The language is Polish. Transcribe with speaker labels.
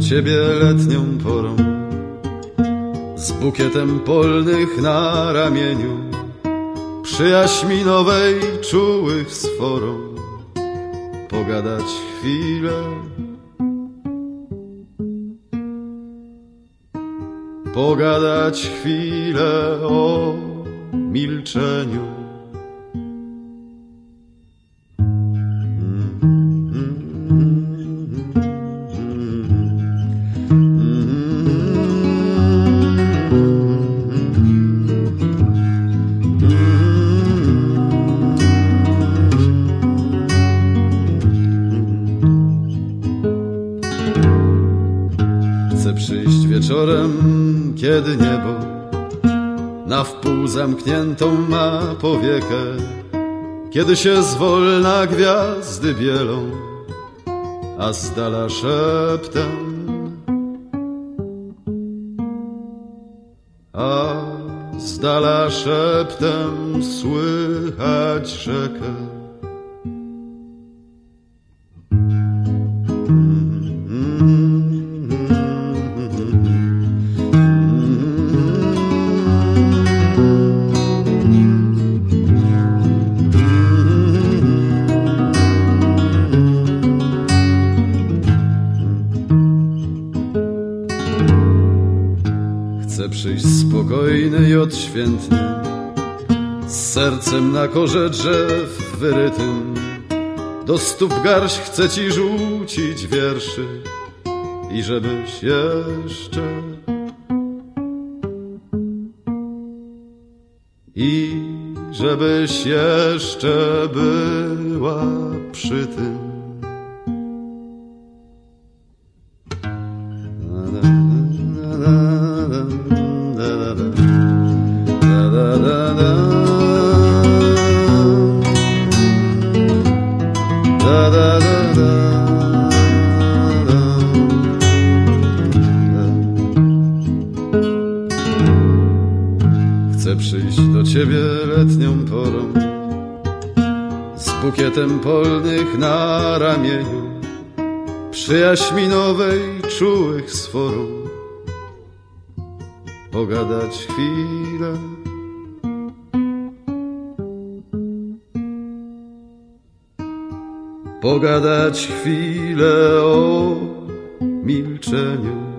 Speaker 1: ciebie letnią porą. Z bukietem polnych na ramieniu Przyjaźni nowej czułych sforą Pogadać chwilę. Pogadać chwilę o milczeniu wieczorem, kiedy niebo na wpół zamkniętą ma powiekę, kiedy się zwolna gwiazdy bielą, a z dala szeptem, a z dala szeptem słychać rzekę. Chcę przyjść spokojny i odświętny Z sercem na korze drzew wyrytym. Do stóp garść chcę ci rzucić wierszy I żebyś jeszcze I żebyś jeszcze była przy tym Chcę przyjść do ciebie letnią porą Z bukietem polnych na ramieniu Przyjaźni nowej czułych sforą Pogadać chwilę Pogadać chwilę o milczeniu